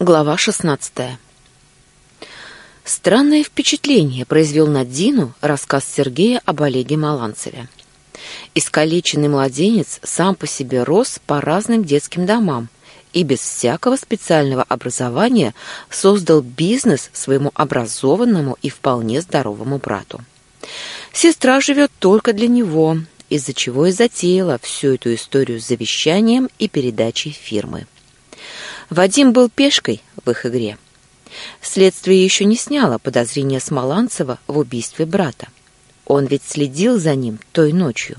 Глава 16. Странное впечатление произвел на Дину рассказ Сергея об Олеге Маланцеве. Искалеченный младенец сам по себе рос по разным детским домам и без всякого специального образования создал бизнес своему образованному и вполне здоровому брату. Сестра живет только для него, из-за чего и затеяла всю эту историю с завещанием и передачей фирмы. Вадим был пешкой в их игре. Следствие еще не сняло подозрения Смоланцева в убийстве брата. Он ведь следил за ним той ночью.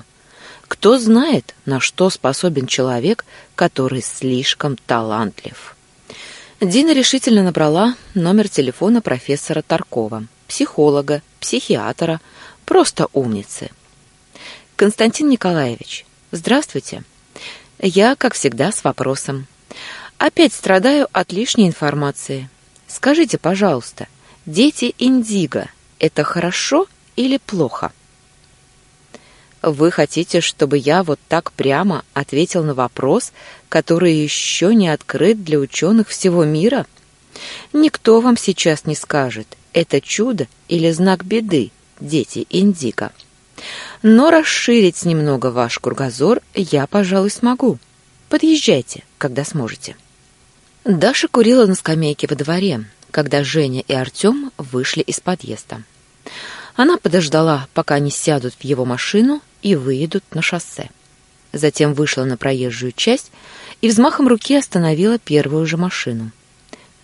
Кто знает, на что способен человек, который слишком талантлив. Дина решительно набрала номер телефона профессора Таркова, психолога, психиатра, просто умницы. Константин Николаевич, здравствуйте. Я, как всегда, с вопросом. Опять страдаю от лишней информации. Скажите, пожалуйста, дети Индиго – это хорошо или плохо? Вы хотите, чтобы я вот так прямо ответил на вопрос, который еще не открыт для ученых всего мира? Никто вам сейчас не скажет, это чудо или знак беды, дети Индиго. Но расширить немного ваш кругозор я, пожалуй, смогу. Подъезжайте, когда сможете. Даша курила на скамейке во дворе, когда Женя и Артем вышли из подъезда. Она подождала, пока они сядут в его машину и выедут на шоссе. Затем вышла на проезжую часть и взмахом руки остановила первую же машину.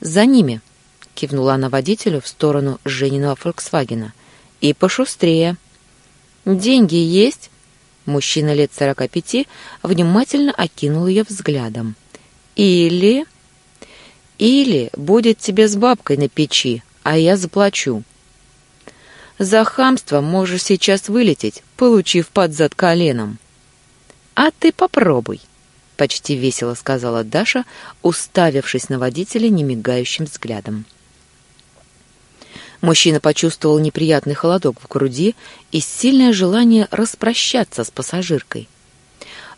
«За ними!» — кивнула она водителю в сторону Жениного «Фольксвагена». «И пошустрее!» «Деньги есть?» Мужчина лет сорока пяти внимательно окинул ее взглядом. «Или...» Или будет тебе с бабкой на печи, а я заплачу. За хамство можешь сейчас вылететь, получив под зад коленом. А ты попробуй, почти весело сказала Даша, уставившись на водителя немигающим взглядом. Мужчина почувствовал неприятный холодок в груди и сильное желание распрощаться с пассажиркой.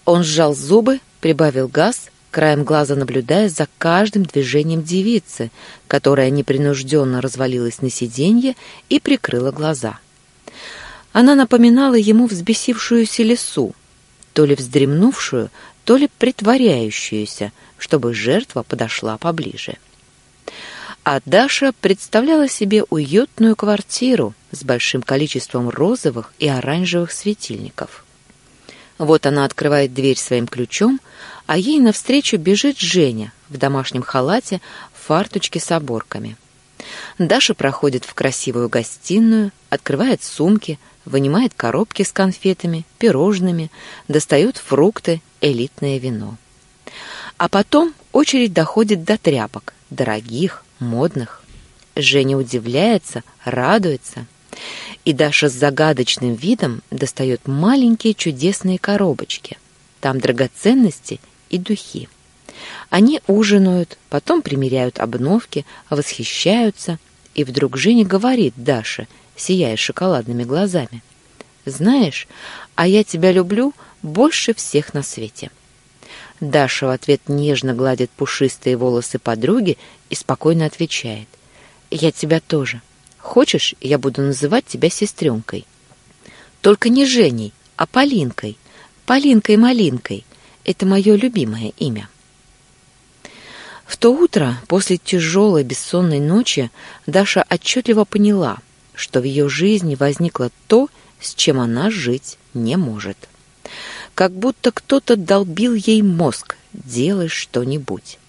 Он сжал зубы, прибавил газ краем глаза наблюдая за каждым движением девицы, которая непринужденно развалилась на сиденье и прикрыла глаза. Она напоминала ему взбесившуюся лису, то ли вздремнувшую, то ли притворяющуюся, чтобы жертва подошла поближе. А Даша представляла себе уютную квартиру с большим количеством розовых и оранжевых светильников. Вот она открывает дверь своим ключом, а ей навстречу бежит Женя в домашнем халате, в фарточке с оборками. Даша проходит в красивую гостиную, открывает сумки, вынимает коробки с конфетами, пирожными, достает фрукты, элитное вино. А потом очередь доходит до тряпок, дорогих, модных. Женя удивляется, радуется. И Даша с загадочным видом достает маленькие чудесные коробочки. Там драгоценности и духи. Они ужинают, потом примеряют обновки, восхищаются, и вдруг Женя говорит Даше, сияя шоколадными глазами, «Знаешь, а я тебя люблю больше всех на свете». Даша в ответ нежно гладит пушистые волосы подруги и спокойно отвечает, «Я тебя тоже. Хочешь, я буду называть тебя сестренкой?» «Только не Женей, а Полинкой. Полинкой-малинкой. Это мое любимое имя. В то утро, после тяжелой бессонной ночи, Даша отчетливо поняла, что в ее жизни возникло то, с чем она жить не может. Как будто кто-то долбил ей мозг «делай что-нибудь».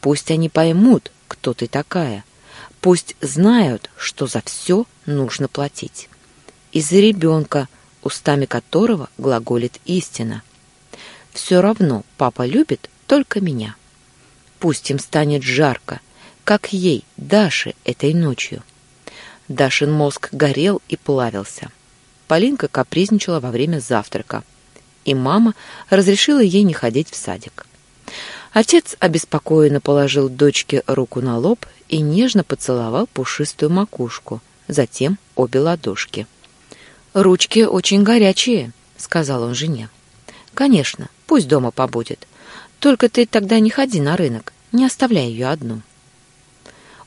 Пусть они поймут, кто ты такая. Пусть знают, что за все нужно платить. Из-за ребенка, устами которого глаголит истина – все равно папа любит только меня. Пусть им станет жарко, как ей, Даше, этой ночью. Дашин мозг горел и плавился. Полинка капризничала во время завтрака, и мама разрешила ей не ходить в садик. Отец обеспокоенно положил дочке руку на лоб и нежно поцеловал пушистую макушку, затем обе ладошки. «Ручки очень горячие», — сказал он жене. «Конечно, Пусть дома побудет. Только ты тогда не ходи на рынок, не оставляй ее одну.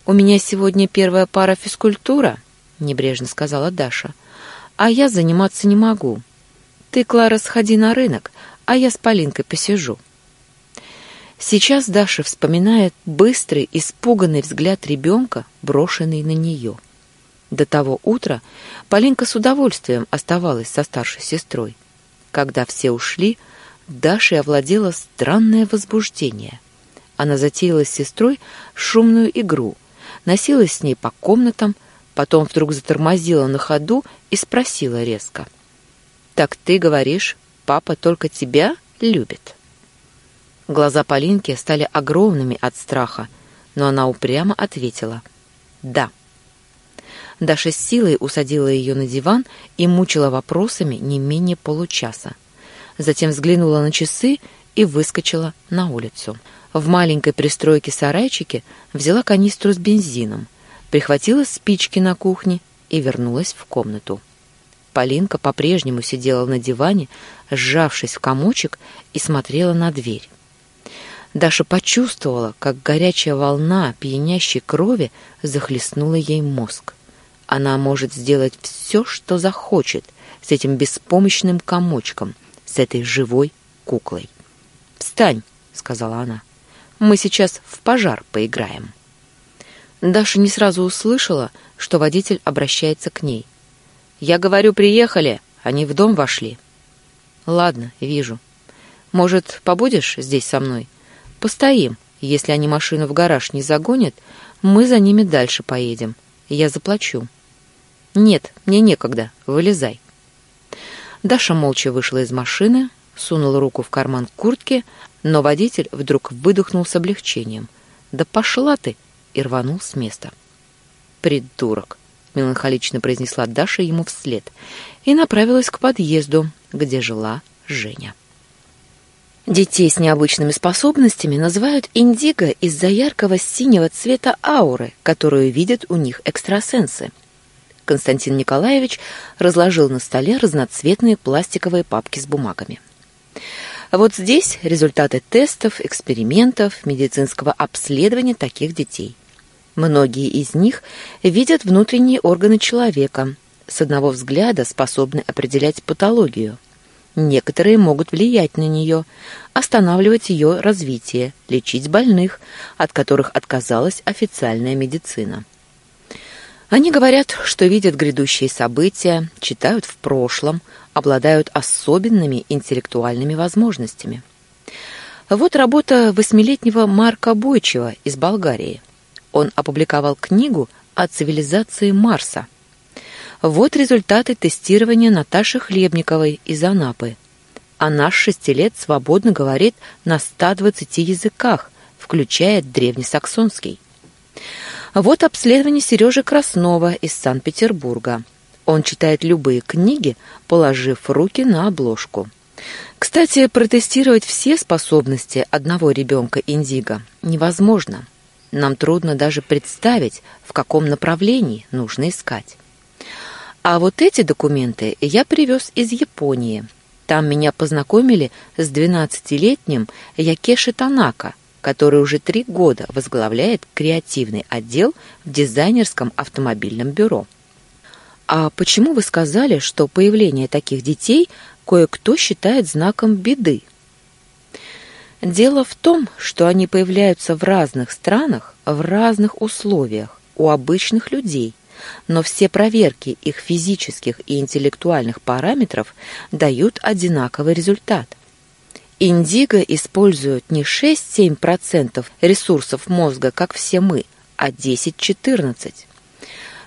«У меня сегодня первая пара физкультура», — небрежно сказала Даша. «А я заниматься не могу. Ты, Клара, сходи на рынок, а я с Полинкой посижу». Сейчас Даша вспоминает быстрый, испуганный взгляд ребенка, брошенный на нее. До того утра Полинка с удовольствием оставалась со старшей сестрой. Когда все ушли, Дашей овладело странное возбуждение. Она затеяла с сестрой шумную игру, носилась с ней по комнатам, потом вдруг затормозила на ходу и спросила резко. «Так ты говоришь, папа только тебя любит?» Глаза Полинки стали огромными от страха, но она упрямо ответила «да». Даша с силой усадила ее на диван и мучила вопросами не менее получаса. Затем взглянула на часы и выскочила на улицу. В маленькой пристройке-сарайчике взяла канистру с бензином, прихватила спички на кухне и вернулась в комнату. Полинка по-прежнему сидела на диване, сжавшись в комочек, и смотрела на дверь. Даша почувствовала, как горячая волна пьянящей крови захлестнула ей мозг. Она может сделать все, что захочет с этим беспомощным комочком, с этой живой куклой. «Встань!» — сказала она. «Мы сейчас в пожар поиграем». Даша не сразу услышала, что водитель обращается к ней. «Я говорю, приехали, они в дом вошли». «Ладно, вижу. Может, побудешь здесь со мной?» Постоим. Если они машину в гараж не загонят, мы за ними дальше поедем. Я заплачу. Нет, мне некогда. Вылезай. Даша молча вышла из машины, сунула руку в карман куртки, но водитель вдруг выдохнул с облегчением. «Да пошла ты!» и рванул с места. «Придурок!» — меланхолично произнесла Даша ему вслед и направилась к подъезду, где жила Женя. Детей с необычными способностями называют индиго из-за яркого синего цвета ауры, которую видят у них экстрасенсы. Константин Николаевич разложил на столе разноцветные пластиковые папки с бумагами. Вот здесь результаты тестов, экспериментов, медицинского обследования таких детей. Многие из них видят внутренние органы человека, с одного взгляда способны определять патологию – Некоторые могут влиять на нее, останавливать ее развитие, лечить больных, от которых отказалась официальная медицина. Они говорят, что видят грядущие события, читают в прошлом, обладают особенными интеллектуальными возможностями. Вот работа восьмилетнего Марка Бойчева из Болгарии. Он опубликовал книгу о цивилизации Марса – вот результаты тестирования Наташи Хлебниковой из Анапы. Она с шести лет свободно говорит на 120 языках, включая древнесаксонский. Вот обследование Сережи Краснова из Санкт-Петербурга. Он читает любые книги, положив руки на обложку. Кстати, протестировать все способности одного ребенка индиго невозможно. Нам трудно даже представить, в каком направлении нужно искать. А вот эти документы я привез из Японии. Там меня познакомили с 12-летним Якеши Танака, который уже три года возглавляет креативный отдел в дизайнерском автомобильном бюро. А почему вы сказали, что появление таких детей кое-кто считает знаком беды? Дело в том, что они появляются в разных странах, в разных условиях, у обычных людей – но все проверки их физических и интеллектуальных параметров дают одинаковый результат. Индиго используют не 6-7% ресурсов мозга, как все мы, а 10-14%.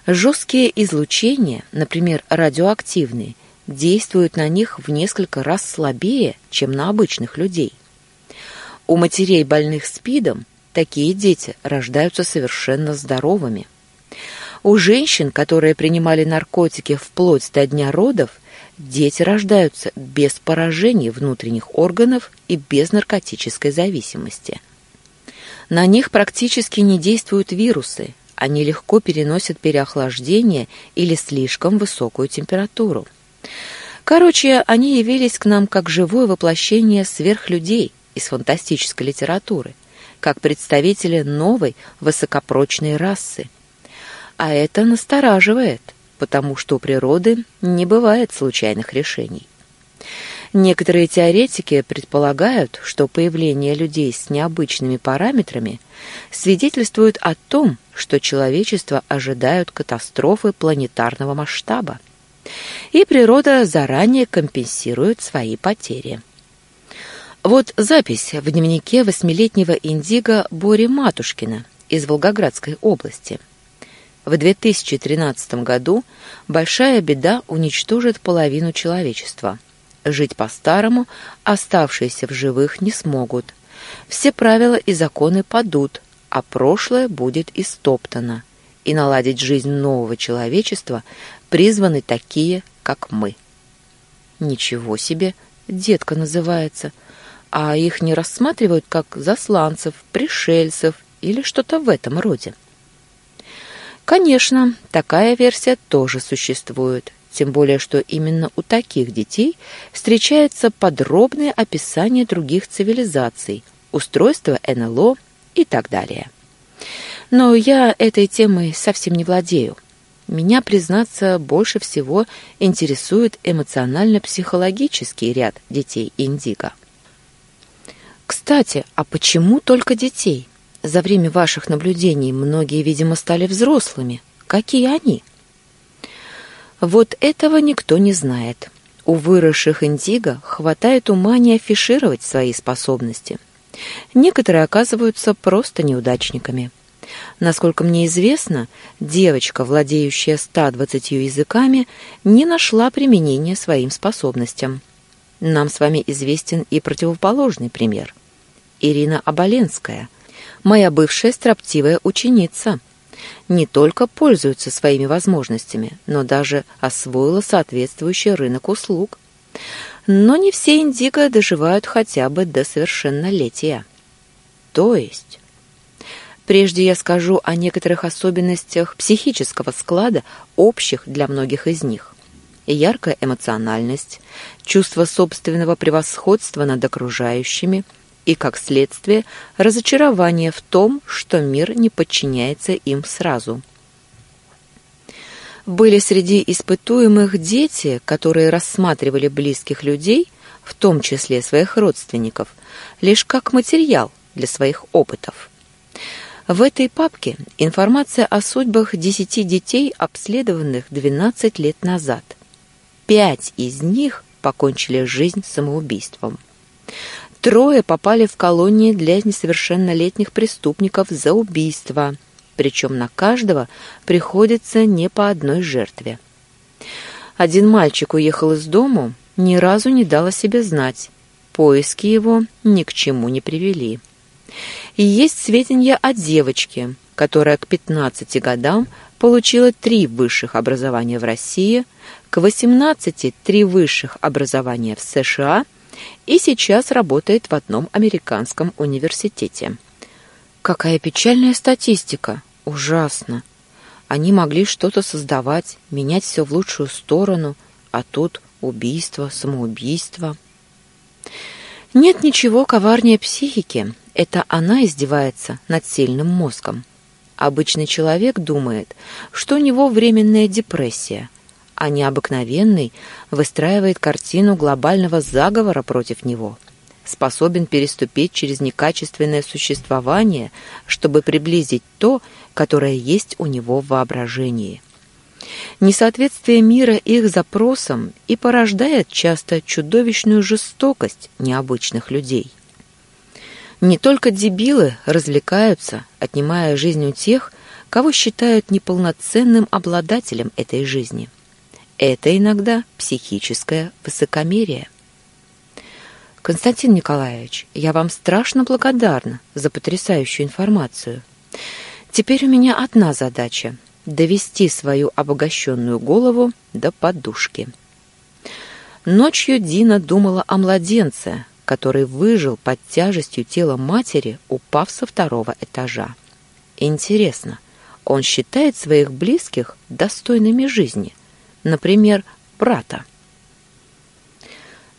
Жесткие излучения, например, радиоактивные, действуют на них в несколько раз слабее, чем на обычных людей. У матерей больных СПИДом такие дети рождаются совершенно здоровыми. У женщин, которые принимали наркотики вплоть до дня родов, дети рождаются без поражений внутренних органов и без наркотической зависимости. На них практически не действуют вирусы, они легко переносят переохлаждение или слишком высокую температуру. Короче, они явились к нам как живое воплощение сверхлюдей из фантастической литературы, как представители новой высокопрочной расы. А это настораживает, потому что у природы не бывает случайных решений. Некоторые теоретики предполагают, что появление людей с необычными параметрами свидетельствует о том, что человечество ожидают катастрофы планетарного масштаба, и природа заранее компенсирует свои потери. Вот запись в дневнике восьмилетнего индиго Бори Матушкина из Волгоградской области. В 2013 году большая беда уничтожит половину человечества – Жить по-старому оставшиеся в живых не смогут. Все правила и законы падут, а прошлое будет истоптано. И наладить жизнь нового человечества призваны такие, как мы. Ничего себе, детка называется. А их не рассматривают как засланцев, пришельцев или что-то в этом роде. Конечно, такая версия тоже существует, тем более, что именно у таких детей встречается подробное описание других цивилизаций, устройство НЛО и так далее. Но я этой темой совсем не владею. Меня, признаться, больше всего интересует эмоционально-психологический ряд детей индиго. Кстати, а почему только детей? За время ваших наблюдений многие, видимо, стали взрослыми. Какие они? Вот этого никто не знает. У выросших индиго хватает ума не афишировать свои способности. Некоторые оказываются просто неудачниками. Насколько мне известно, девочка, владеющая 120 языками, не нашла применения своим способностям. Нам с вами известен и противоположный пример. Ирина Оболенская, моя бывшая строптивая ученица – не только пользуется своими возможностями, но даже освоила соответствующий рынок услуг. Но не все индиго доживают хотя бы до совершеннолетия. То есть... Прежде я скажу о некоторых особенностях психического склада, общих для многих из них. Яркая эмоциональность, чувство собственного превосходства над окружающими – и, как следствие, разочарование в том, что мир не подчиняется им сразу. Были среди испытуемых дети, которые рассматривали близких людей, в том числе своих родственников, лишь как материал для своих опытов. В этой папке информация о судьбах десяти детей, обследованных 12 лет назад. Пять из них покончили жизнь самоубийством. Трое попали в колонии для несовершеннолетних преступников за убийство, причем на каждого приходится не по одной жертве. Один мальчик уехал из дому, ни разу не дал о себе знать. Поиски его ни к чему не привели. И есть сведения о девочке, которая к 15 годам получила три высших образования в России, к 18 – три высших образования в США – и сейчас работает в одном американском университете. Какая печальная статистика! Ужасно! Они могли что-то создавать, менять все в лучшую сторону, а тут убийство, самоубийство. Нет ничего коварнее психики. Это она издевается над сильным мозгом. Обычный человек думает, что у него временная депрессия – а необыкновенный выстраивает картину глобального заговора против него, способен переступить через некачественное существование, чтобы приблизить то, которое есть у него в воображении. Несоответствие мира их запросам и порождает часто чудовищную жестокость необычных людей. Не только дебилы развлекаются, отнимая жизнь у тех, кого считают неполноценным обладателем этой жизни – это иногда психическое высокомерие. Константин Николаевич, я вам страшно благодарна за потрясающую информацию. Теперь у меня одна задача — довести свою обогащенную голову до подушки. Ночью Дина думала о младенце, который выжил под тяжестью тела матери, упав со второго этажа. Интересно, он считает своих близких достойными жизни? Например, брата.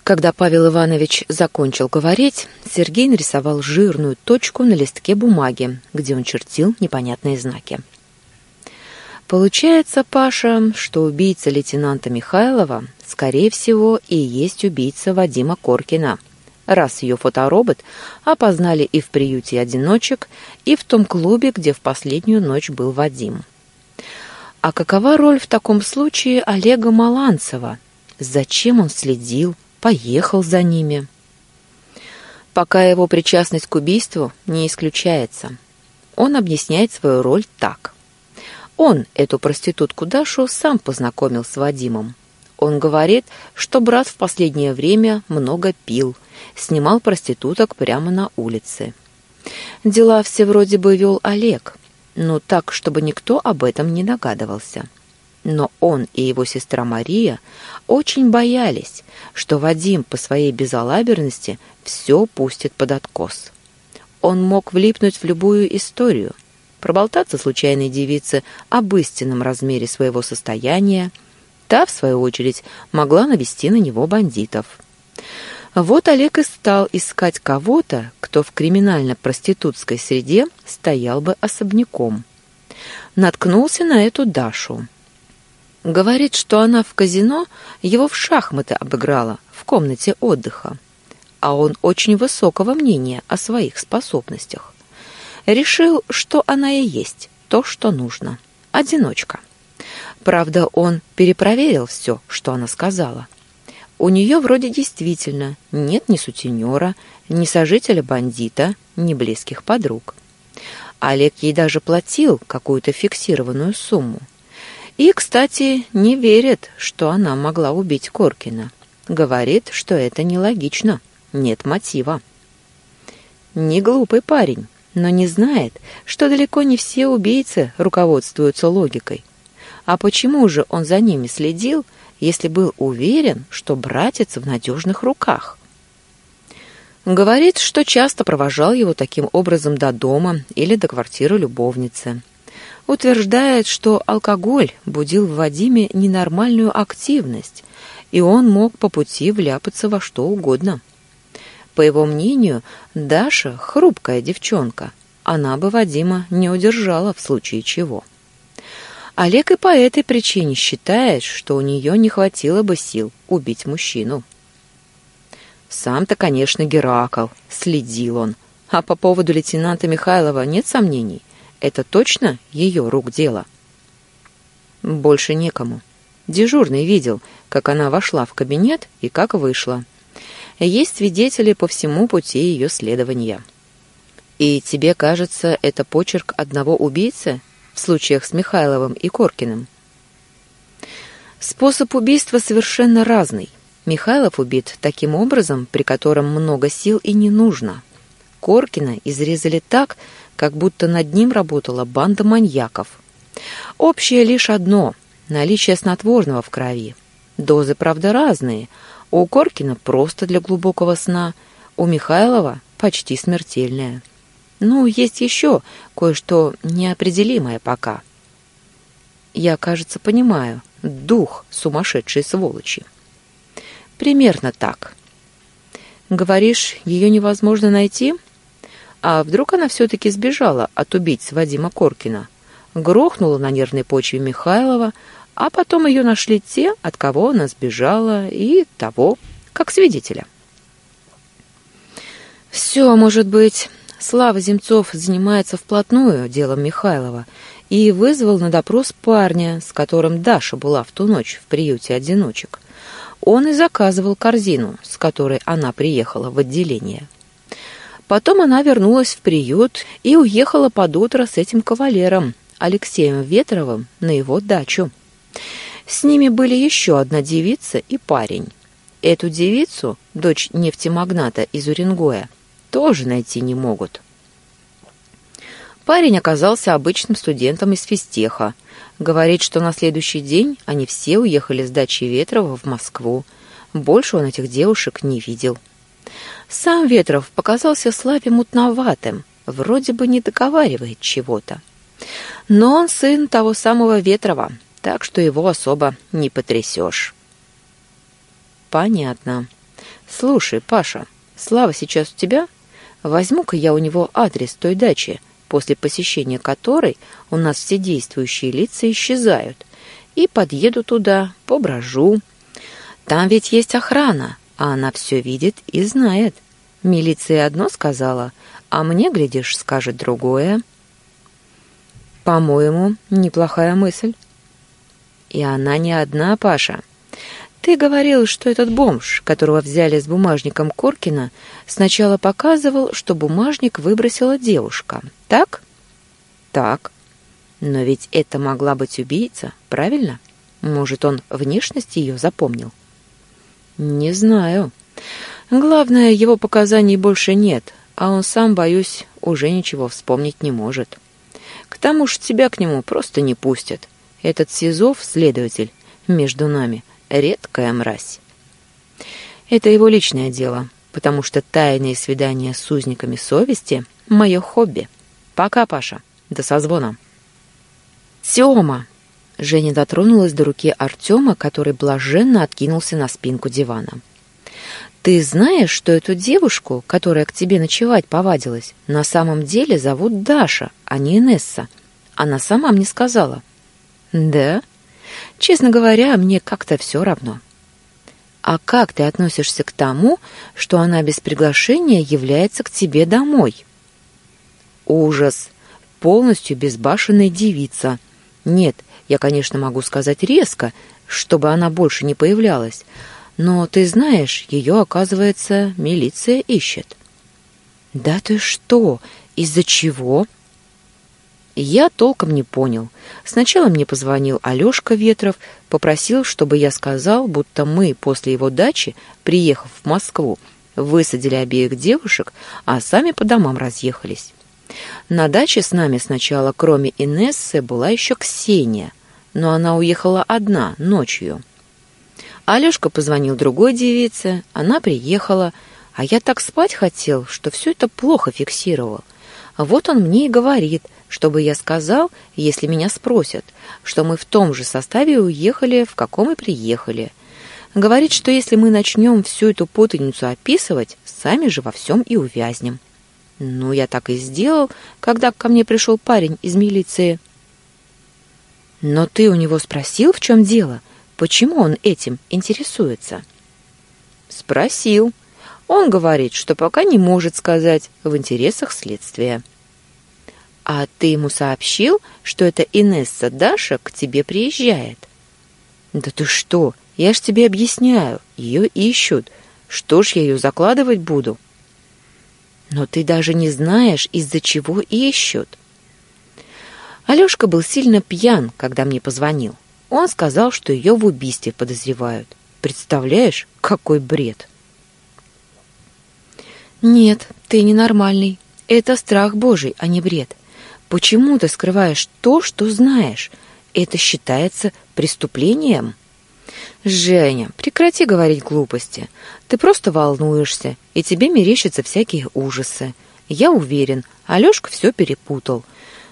Когда Павел Иванович закончил говорить, Сергей нарисовал жирную точку на листке бумаги, где он чертил непонятные знаки. Получается, Паша, что убийца лейтенанта Михайлова, скорее всего, и есть убийца Вадима Коркина, раз ее фоторобот опознали и в приюте одиночек, и в том клубе, где в последнюю ночь был Вадим. А какова роль в таком случае Олега Маланцева? Зачем он следил, поехал за ними? Пока его причастность к убийству не исключается. Он объясняет свою роль так. Он эту проститутку Дашу сам познакомил с Вадимом. Он говорит, что брат в последнее время много пил, снимал проституток прямо на улице. Дела все вроде бы вел Олег, но так, чтобы никто об этом не догадывался. Но он и его сестра Мария очень боялись, что Вадим по своей безалаберности все пустит под откос. Он мог влипнуть в любую историю, проболтаться случайной девице об истинном размере своего состояния, Та, в свою очередь, могла навести на него бандитов. Вот Олег и стал искать кого-то, кто в криминально-проститутской среде стоял бы особняком. Наткнулся на эту Дашу. Говорит, что она в казино его в шахматы обыграла в комнате отдыха. А он очень высокого мнения о своих способностях. Решил, что она и есть то, что нужно. Одиночка. Правда, он перепроверил все, что она сказала. У нее вроде действительно нет ни сутенера, ни сожителя-бандита, ни близких подруг. Олег ей даже платил какую-то фиксированную сумму. И, кстати, не верит, что она могла убить Коркина. Говорит, что это нелогично, нет мотива. Не глупый парень, но не знает, что далеко не все убийцы руководствуются логикой. А почему же он за ними следил, если был уверен, что братец в надежных руках? Говорит, что часто провожал его таким образом до дома или до квартиры любовницы. Утверждает, что алкоголь будил в Вадиме ненормальную активность, и он мог по пути вляпаться во что угодно. По его мнению, Даша — хрупкая девчонка, она бы Вадима не удержала в случае чего. Олег и по этой причине считает, что у нее не хватило бы сил убить мужчину. Сам-то, конечно, Геракл, следил он. А по поводу лейтенанта Михайлова нет сомнений. Это точно ее рук дело. Больше некому. Дежурный видел, как она вошла в кабинет и как вышла. Есть свидетели по всему пути ее следования. И тебе кажется, это почерк одного убийцы? В случаях с Михайловым и Коркиным. Способ убийства совершенно разный. Михайлов убит таким образом, при котором много сил и не нужно. Коркина изрезали так, как будто над ним работала банда маньяков. Общее лишь одно – наличие снотворного в крови. Дозы, правда, разные. У Коркина просто для глубокого сна, у Михайлова почти смертельная. Ну, есть еще кое-что неопределимое пока. Я, кажется, понимаю. Дух сумасшедшей сволочи. Примерно так. Говоришь, ее невозможно найти? А вдруг она все-таки сбежала от убийц Вадима Коркина? Грохнула на нервной почве Михайлова, а потом ее нашли те, от кого она сбежала, и того, как свидетеля. Все может быть. Слава Земцов занимается вплотную делом Михайлова и вызвал на допрос парня, с которым Даша была в ту ночь в приюте одиночек. Он и заказывал корзину, с которой она приехала в отделение. Потом она вернулась в приют и уехала под утро с этим кавалером, Алексеем Ветровым, на его дачу. С ними были еще одна девица и парень. Эту девицу, дочь нефтемагната из Уренгоя, тоже найти не могут. Парень оказался обычным студентом из физтеха. Говорит, что на следующий день они все уехали с дачи Ветрова в Москву. Больше он этих девушек не видел. Сам Ветров показался Славе мутноватым, вроде бы не договаривает чего-то. Но он сын того самого Ветрова, так что его особо не потрясешь. Понятно. Слушай, Паша, Слава сейчас у тебя? Возьму-ка я у него адрес той дачи, после посещения которой у нас все действующие лица исчезают, и подъеду туда, поброжу. Там ведь есть охрана, а она все видит и знает. Милиция одно сказала, а мне, глядишь, скажет другое. По-моему, неплохая мысль. И она не одна, Паша. Ты говорил, что этот бомж, которого взяли с бумажником Коркина, сначала показывал, что бумажник выбросила девушка. Так? Так. Но ведь это могла быть убийца, правильно? Может, он внешность ее запомнил? Не знаю. Главное, его показаний больше нет, а он сам, боюсь, уже ничего вспомнить не может. К тому же тебя к нему просто не пустят. Этот Сизов, следователь, между нами — редкая мразь. Это его личное дело, потому что тайные свидания с узниками совести — мое хобби. Пока, Паша. До созвона. Сёма! Женя дотронулась до руки Артема, который блаженно откинулся на спинку дивана. «Ты знаешь, что эту девушку, которая к тебе ночевать повадилась, на самом деле зовут Даша, а не Инесса? Она сама мне сказала». «Да? Честно говоря, мне как-то все равно. А как ты относишься к тому, что она без приглашения является к тебе домой? Ужас. Полностью безбашенная девица. Нет, я, конечно, могу сказать резко, чтобы она больше не появлялась. Но ты знаешь, ее, оказывается, милиция ищет. Да ты что? Из-за чего? — я толком не понял. Сначала мне позвонил Алёшка Ветров, попросил, чтобы я сказал, будто мы после его дачи, приехав в Москву, высадили обеих девушек, а сами по домам разъехались. На даче с нами сначала, кроме Инессы, была еще Ксения, но она уехала одна, ночью. Алёшка позвонил другой девице, она приехала, а я так спать хотел, что все это плохо фиксировал. Вот он мне и говорит — чтобы я сказал, если меня спросят, что мы в том же составе уехали, в каком и приехали. Говорит, что если мы начнем всю эту путаницу описывать, сами же во всем и увязнем. Ну, я так и сделал, когда ко мне пришел парень из милиции. Но ты у него спросил, в чем дело? Почему он этим интересуется? Спросил. Он говорит, что пока не может сказать в интересах следствия. А ты ему сообщил, что эта Инесса Даша к тебе приезжает? Да ты что? Я ж тебе объясняю. Ее ищут. Что ж я ее закладывать буду? Но ты даже не знаешь, из-за чего ищут. Алешка был сильно пьян, когда мне позвонил. Он сказал, что ее в убийстве подозревают. Представляешь, какой бред? Нет, ты ненормальный. Это страх Божий, а не бред. Почему ты скрываешь то, что знаешь? Это считается преступлением? Женя, прекрати говорить глупости. Ты просто волнуешься, и тебе мерещатся всякие ужасы. Я уверен, Алёшка все перепутал.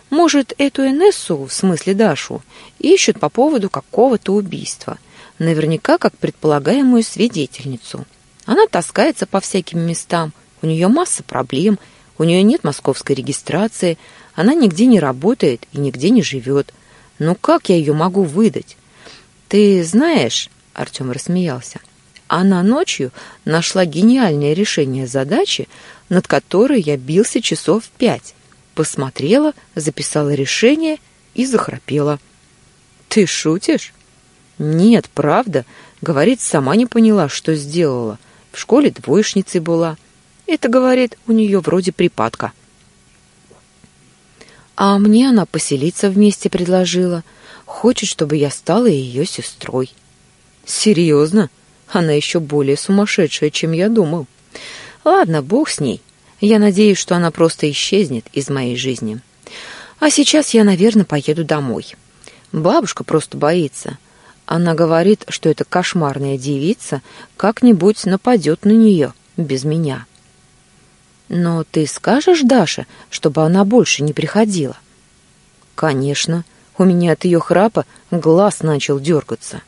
Может, эту Энессу, в смысле Дашу, ищут по поводу какого-то убийства. Наверняка как предполагаемую свидетельницу. Она таскается по всяким местам, у нее масса проблем, у нее нет московской регистрации, она нигде не работает и нигде не живет. Ну как я ее могу выдать? Ты знаешь, Артем рассмеялся, она ночью нашла гениальное решение задачи, над которой я бился часов пять. Посмотрела, записала решение и захрапела. Ты шутишь? Нет, правда. Говорит, сама не поняла, что сделала. В школе двоечницей была. Это, говорит, у нее вроде припадка. А мне она поселиться вместе предложила. Хочет, чтобы я стала ее сестрой. Серьезно? Она еще более сумасшедшая, чем я думал. Ладно, бог с ней. Я надеюсь, что она просто исчезнет из моей жизни. А сейчас я, наверное, поеду домой. Бабушка просто боится. Она говорит, что эта кошмарная девица как-нибудь нападет на нее без меня. Но ты скажешь Даше, чтобы она больше не приходила? Конечно. У меня от ее храпа глаз начал дергаться.